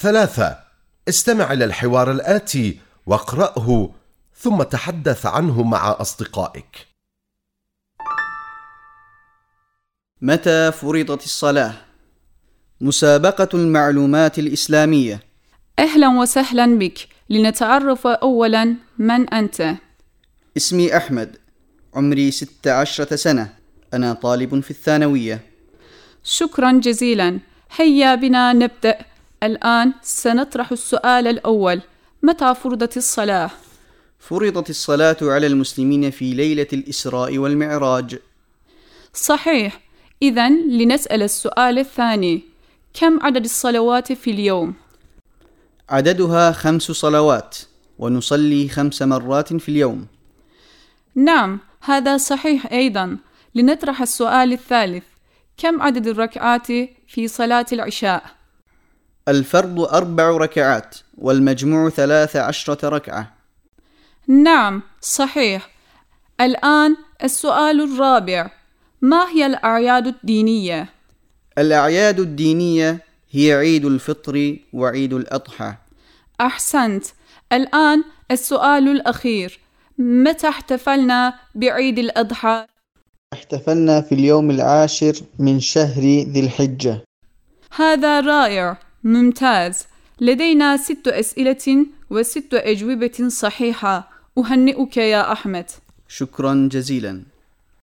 ثلاثة. استمع إلى الحوار الآتي واقرأه ثم تحدث عنه مع أصدقائك. متى فرضت الصلاة؟ مسابقة المعلومات الإسلامية. أهلا وسهلا بك. لنتعرف أولا من أنت. اسمي أحمد. عمري ست عشرة سنة. أنا طالب في الثانوية. شكرا جزيلا. هيا بنا نبدأ. الآن سنطرح السؤال الأول. متى فرضت الصلاة؟ فرضت الصلاة على المسلمين في ليلة الإسراء والمعراج. صحيح. إذا لنسأل السؤال الثاني. كم عدد الصلوات في اليوم؟ عددها خمس صلوات ونصلي خمس مرات في اليوم. نعم هذا صحيح أيضا. لنطرح السؤال الثالث. كم عدد الركعات في صلاة العشاء؟ الفرض أربع ركعات والمجموع ثلاث عشرة ركعة. نعم صحيح. الآن السؤال الرابع. ما هي الأعياد الدينية؟ الأعياد الدينية هي عيد الفطر وعيد الأضحى. أحسنت. الآن السؤال الأخير. متى احتفلنا بعيد الأضحى؟ احتفلنا في اليوم العاشر من شهر ذي الحجة. هذا رائع. ممتاز. لدينا ست أسئلة وست أجوبة صحيحة. أهنئك يا أحمد. شكرا جزيلا.